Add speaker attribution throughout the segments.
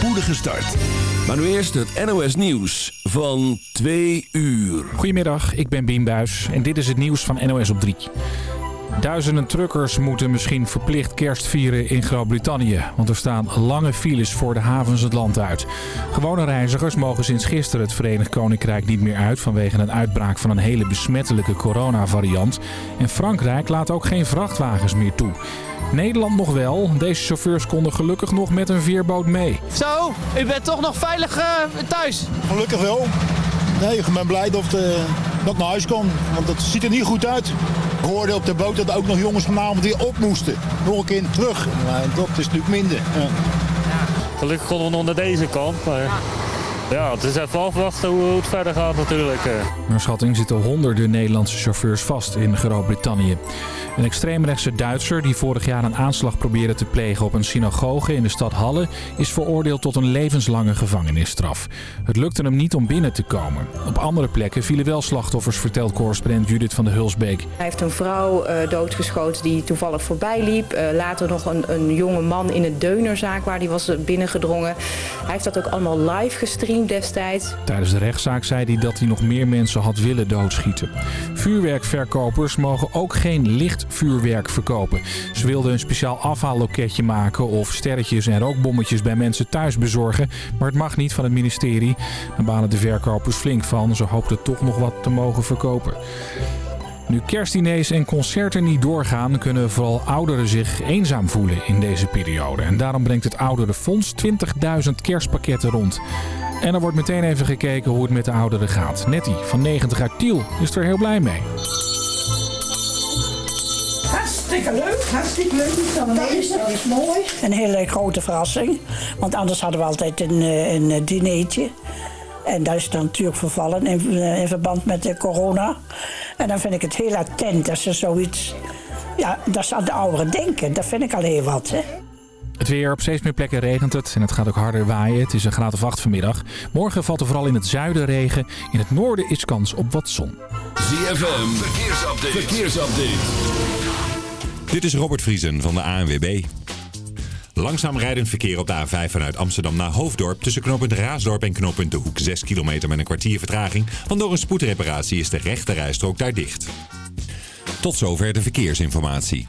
Speaker 1: spoedige start. Maar nu eerst het NOS Nieuws van 2 uur.
Speaker 2: Goedemiddag, ik ben Bien Buis en dit is het nieuws van NOS op 3. Duizenden truckers moeten misschien verplicht kerst vieren in Groot-Brittannië. Want er staan lange files voor de havens het land uit. Gewone reizigers mogen sinds gisteren het Verenigd Koninkrijk niet meer uit... vanwege een uitbraak van een hele besmettelijke coronavariant. En Frankrijk laat ook geen vrachtwagens meer toe. Nederland nog wel. Deze chauffeurs konden gelukkig nog met een veerboot mee.
Speaker 3: Zo, u bent toch nog veilig uh, thuis?
Speaker 4: Gelukkig wel. Nee, ik ben blij dat, uh, dat ik naar huis kon. Want het ziet er niet goed uit. Ik hoorde op de boot dat er ook nog jongens vanavond weer op moesten. Nog een keer terug. Maar dat is natuurlijk minder. Ja.
Speaker 5: Gelukkig konden we nog naar deze kant. Maar... Ja, het is even afwachten hoe het verder gaat natuurlijk.
Speaker 2: Naar schatting zitten honderden Nederlandse chauffeurs vast in Groot-Brittannië. Een extreemrechtse Duitser die vorig jaar een aanslag probeerde te plegen op een synagoge in de stad Halle... is veroordeeld tot een levenslange gevangenisstraf. Het lukte hem niet om binnen te komen. Op andere plekken vielen wel slachtoffers, vertelt correspondent Judith van de Hulsbeek.
Speaker 6: Hij heeft een vrouw uh, doodgeschoten die toevallig voorbij liep. Uh, later nog een, een jonge man in een deunerzaak waar hij was binnengedrongen. Hij heeft dat ook allemaal live gestreamd
Speaker 2: Tijdens de rechtszaak zei hij dat hij nog meer mensen had willen doodschieten. Vuurwerkverkopers mogen ook geen lichtvuurwerk verkopen. Ze wilden een speciaal afhaalloketje maken of sterretjes en rookbommetjes bij mensen thuis bezorgen. Maar het mag niet van het ministerie. Daar banen de verkopers flink van. Ze hoopten toch nog wat te mogen verkopen. Nu kerstdiners en concerten niet doorgaan, kunnen vooral ouderen zich eenzaam voelen in deze periode. En daarom brengt het Ouderenfonds 20.000 kerstpakketten rond. En er wordt meteen even gekeken hoe het met de ouderen gaat. Nettie van 90 uit Tiel is er heel blij mee.
Speaker 7: Hartstikke leuk, hartstikke leuk. Dat is, dat is mooi. Een hele grote verrassing. Want anders hadden we altijd een, een dinertje. En dat is dan natuurlijk vervallen in, in verband met de corona. En dan vind ik het heel attent dat ze zoiets... Ja, dat ze aan de ouderen denken. Dat vind ik al heel wat, hè.
Speaker 2: Het weer. Op steeds meer plekken regent het en het gaat ook harder waaien. Het is een graad of 8 vanmiddag. Morgen valt er vooral in het zuiden regen. In het noorden is kans op wat zon.
Speaker 1: ZFM, verkeersupdate. verkeersupdate.
Speaker 8: Dit is Robert Vriesen van de ANWB. Langzaam rijdend verkeer op de A5 vanuit Amsterdam naar Hoofddorp... tussen knooppunt Raasdorp en knooppunt De Hoek. 6 kilometer met een kwartier vertraging... want door een spoedreparatie is de rechte rijstrook daar dicht. Tot zover de verkeersinformatie.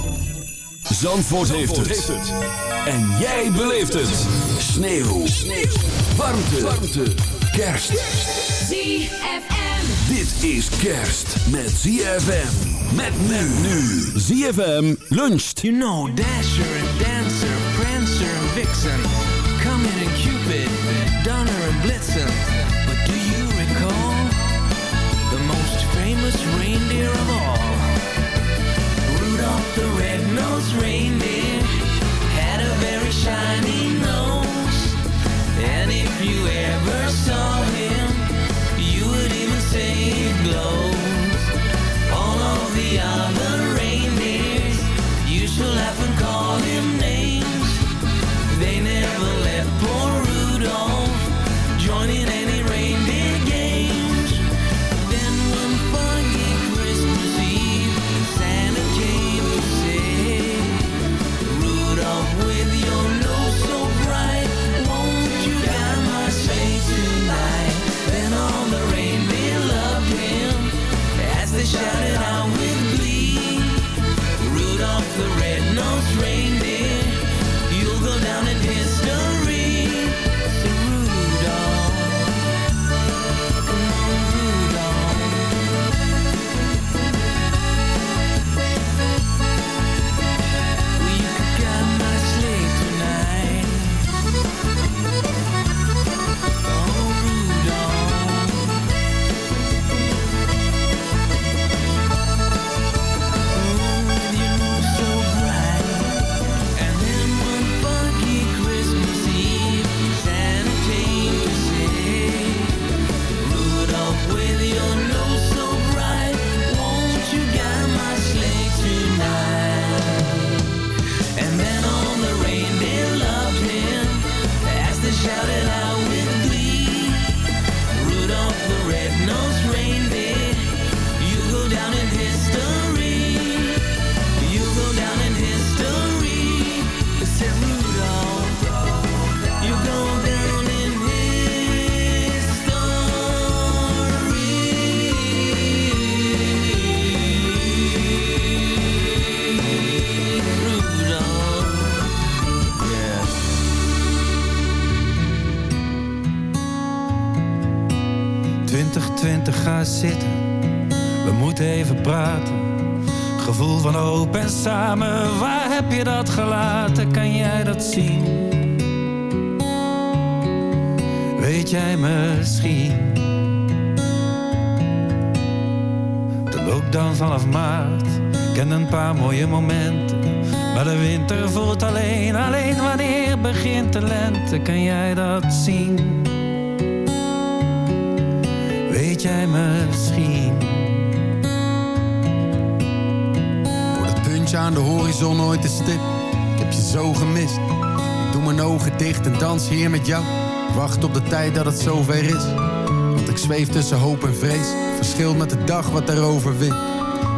Speaker 1: Zandvoort, heeft, het. En jij beleeft het. Sneeuw. Sneeuw. Warmte. Warmte. Kerst.
Speaker 9: ZFM.
Speaker 1: Dit is kerst met ZFM. Met men nu. ZFM luncht.
Speaker 10: You know Dasher and Dancer, Prancer and Vixen. Comet and Cupid, Donner and Blitzen. But do you recall the most famous reindeer of all? Rudolph the red-nosed reindeer
Speaker 11: gelaten? Kan jij dat zien? Weet jij misschien? De lockdown vanaf maart kent een paar mooie momenten. Maar de winter voelt alleen, alleen wanneer begint de lente? Kan jij dat zien? Weet jij misschien?
Speaker 12: Wordt het puntje aan de horizon ooit te stip? Heb je zo gemist. Ik doe mijn ogen dicht en dans hier met jou. Wacht op de tijd dat het zover is. Want ik zweef tussen hoop en vrees. Verschilt met de dag wat erover wint.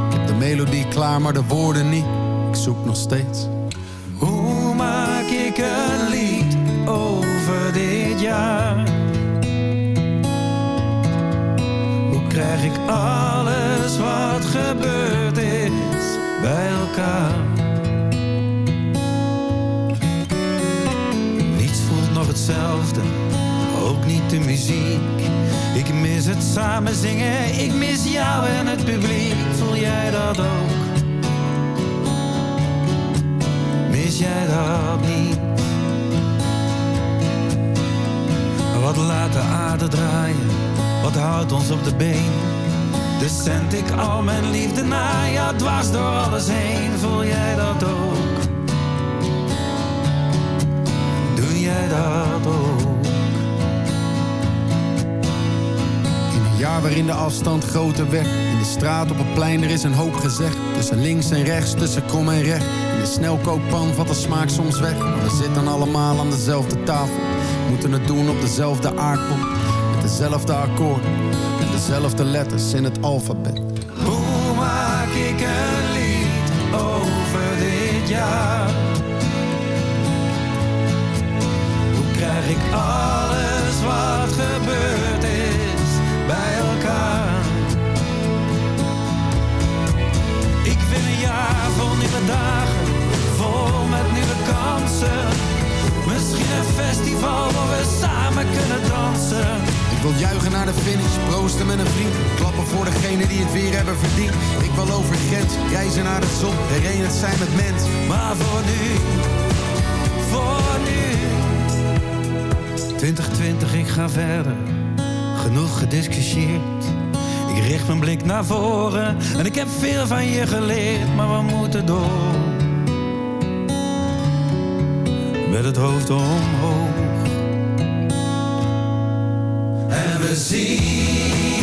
Speaker 12: Ik heb de melodie klaar, maar de woorden niet. Ik zoek nog steeds.
Speaker 11: Hoe maak ik een lied over dit jaar? Hoe krijg ik alles wat gebeurd is bij elkaar? Hetzelfde, ook niet de muziek. Ik mis het samen zingen, ik mis jou en het publiek. Voel jij dat ook? Mis jij dat niet? Wat laat de aarde draaien? Wat houdt ons op de been? Dus zend ik al mijn liefde naar jou dwars door alles heen. Voel jij dat ook? Jij dat ook?
Speaker 12: In een jaar waarin de afstand groter werd. In de straat op het plein, er is een hoop gezegd. Tussen links en rechts, tussen krom en recht. In de snelkookpan valt de smaak soms weg. Maar we zitten allemaal aan dezelfde tafel. Moeten het doen op dezelfde aardbol. Met dezelfde akkoorden. En dezelfde letters in het alfabet.
Speaker 11: Hoe maak ik een lied over dit jaar? Krijg ik alles wat gebeurd is bij elkaar? Ik wil een jaar vol nieuwe dagen, vol met nieuwe kansen. Misschien een festival waar we samen kunnen dansen.
Speaker 12: Ik wil juichen naar de finish, proosten met een vriend. Klappen voor degene die het weer hebben verdiend. Ik wil over grens, reizen naar de zon. Herenigd zijn met mens.
Speaker 11: Maar voor nu, voor nu. 2020, ik ga verder. Genoeg gediscussieerd. Ik richt mijn blik naar voren. En ik heb veel van je geleerd, maar we moeten door. Met het hoofd omhoog. En we zien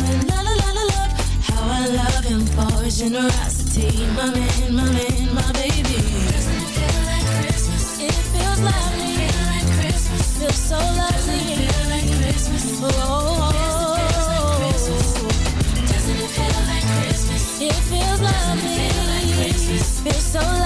Speaker 13: Love. How I love him for generosity, my man, my man, my baby. Doesn't it feel like Christmas? It feels lovely. Feel like Christmas. Feels so lovely. Oh, oh, oh. Doesn't it feel like Christmas? It feels lovely. Feels so lovely. Oh.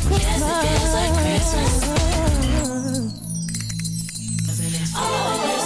Speaker 13: Christmas. Yes, it feels like Christmas.
Speaker 14: positions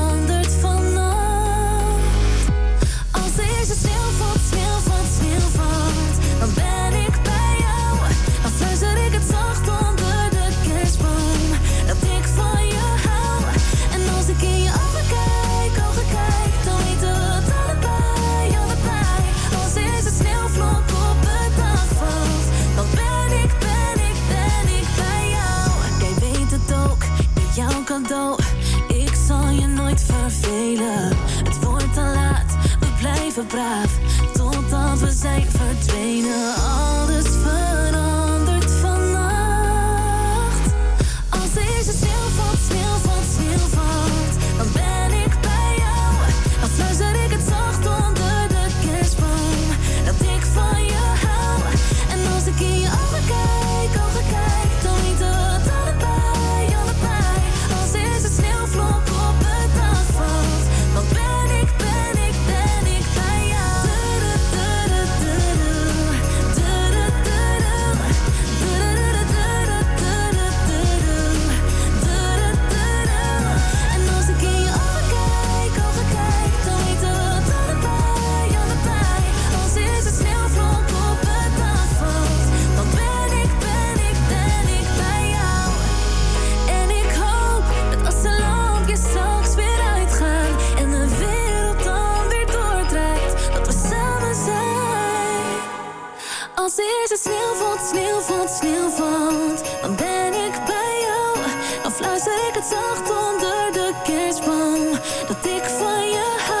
Speaker 14: Ik zal je nooit vervelen. Het wordt te laat, we blijven braaf. Totdat we zijn verdwenen. Alles verandert. als valt snel valt sneeuwvond, valt, Dan ben ik bij jou, dan fluister ik het zacht onder de kerstboom. Dat ik van je hou.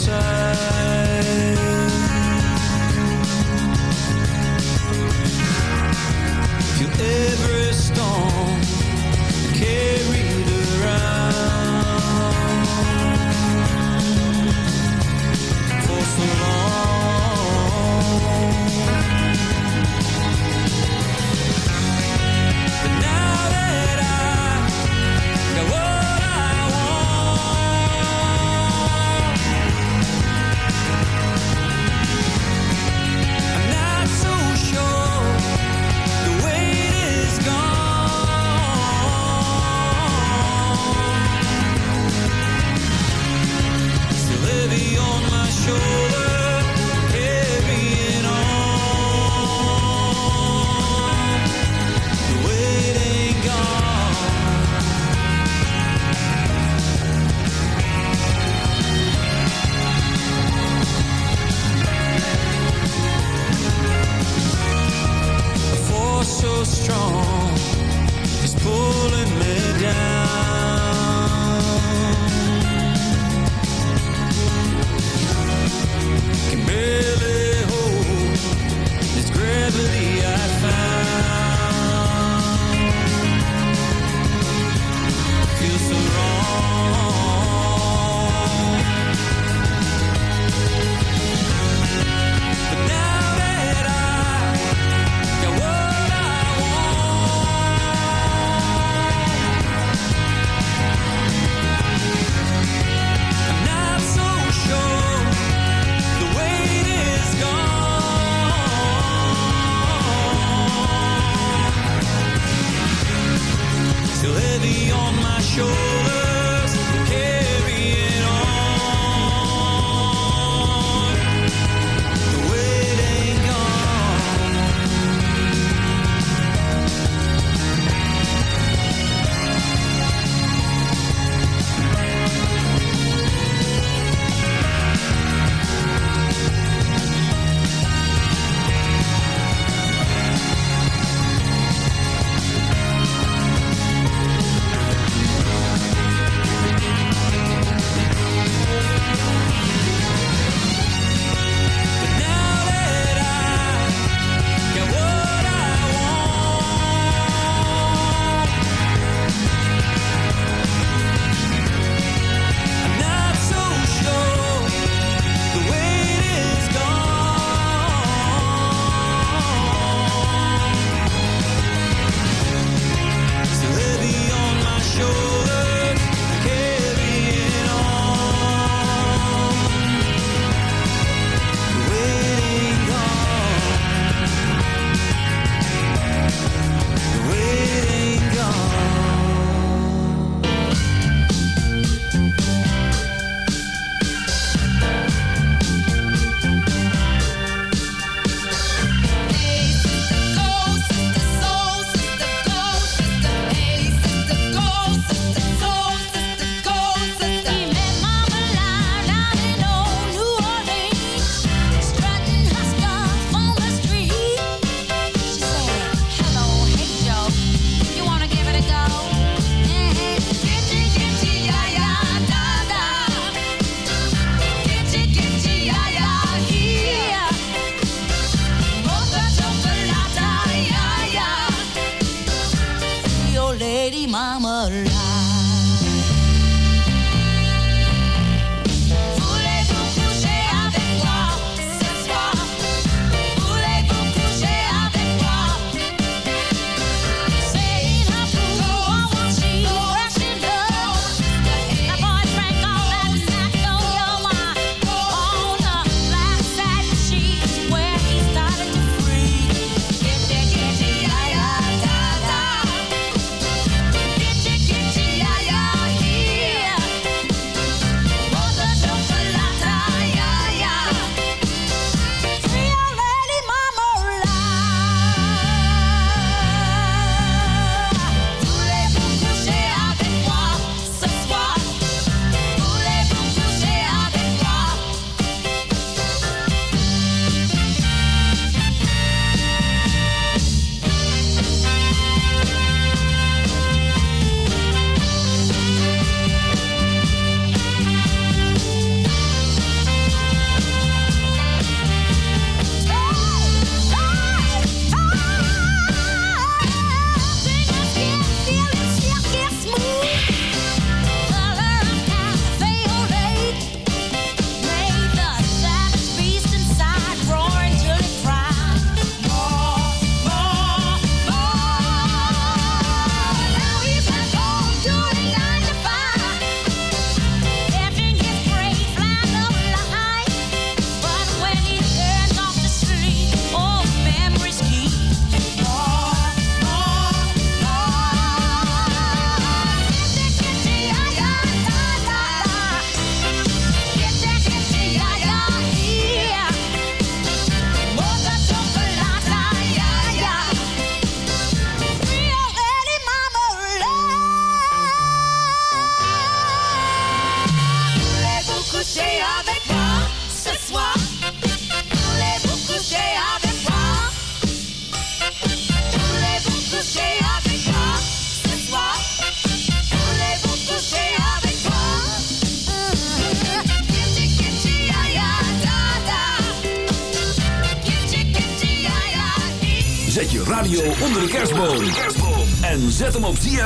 Speaker 15: sun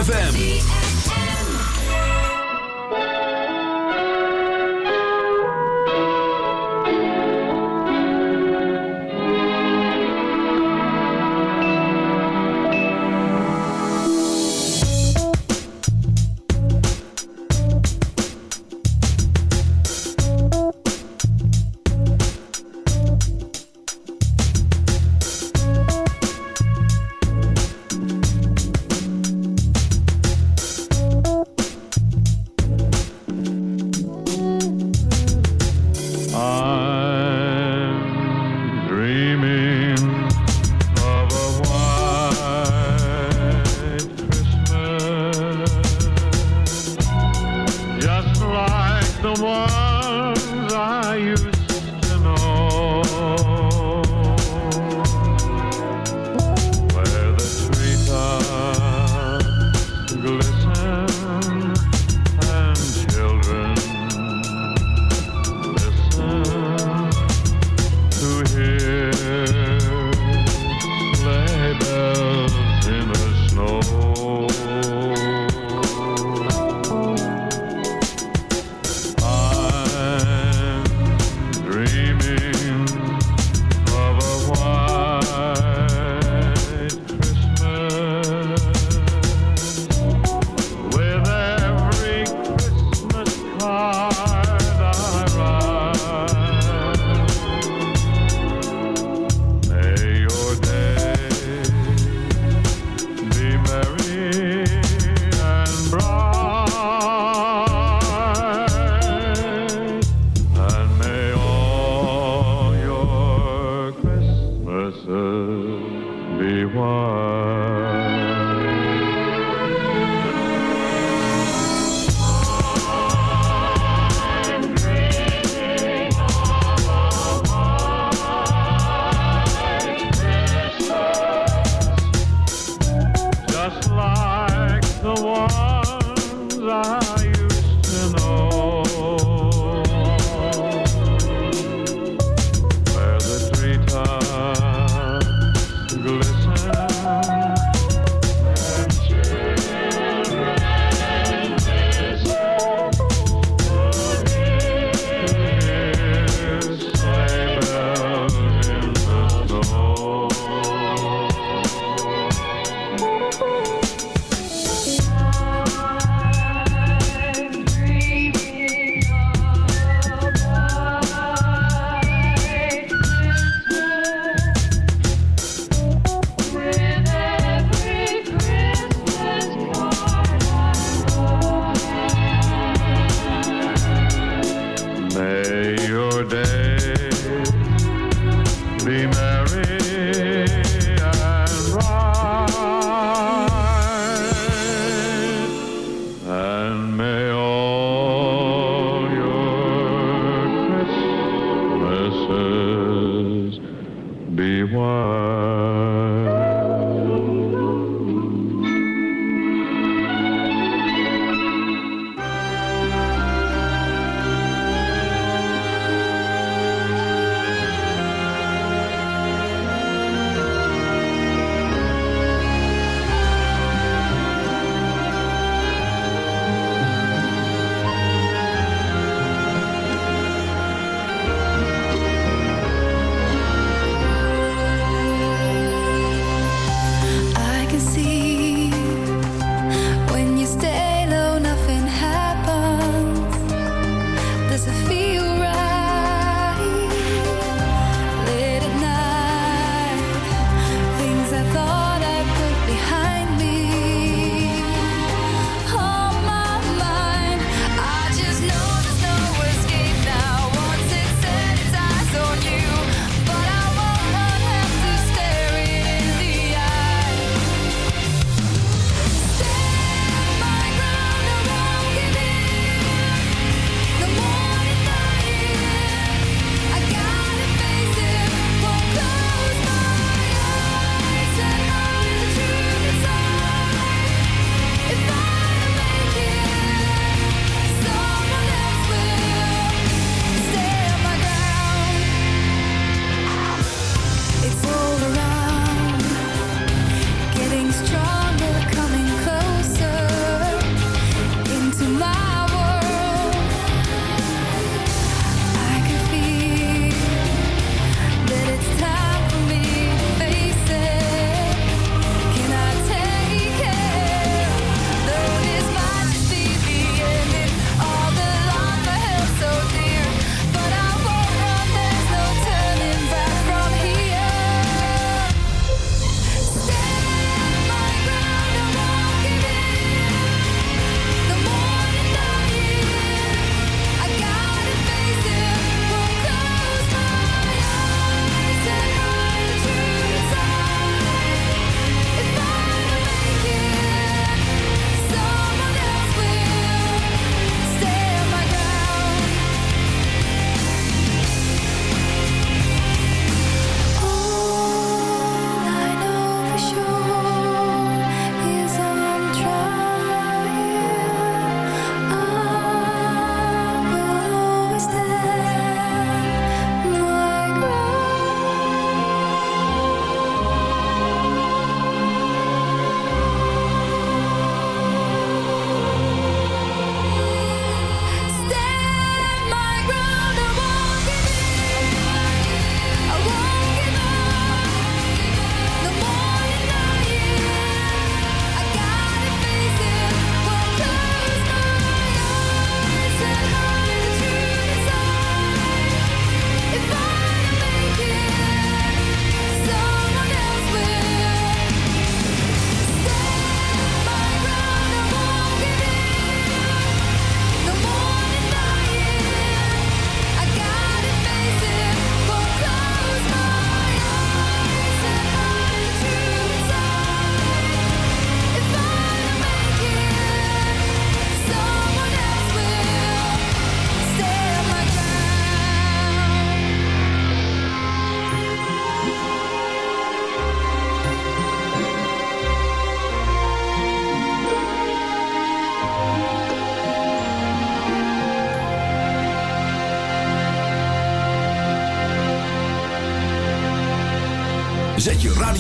Speaker 15: ZFM.